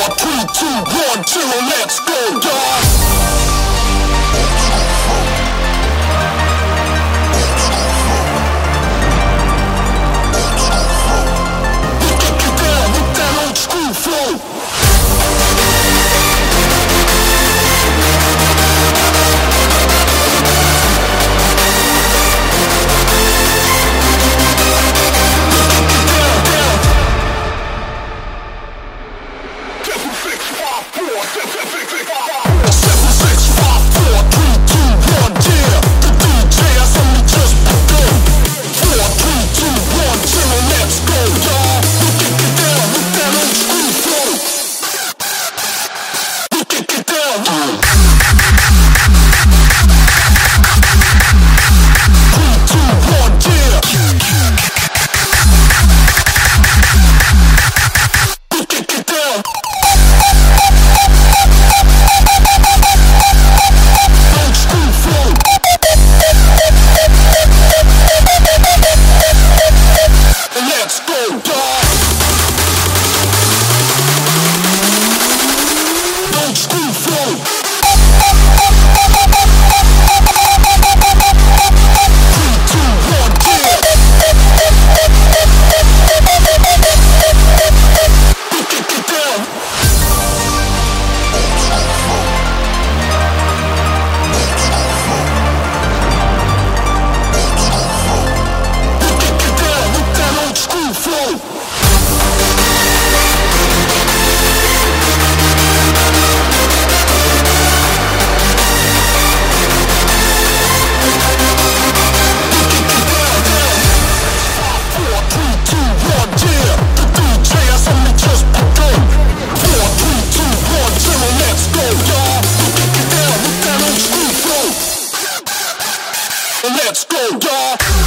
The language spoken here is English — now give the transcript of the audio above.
four, three, two, one, two, let's go, dog. Let's go, y'all.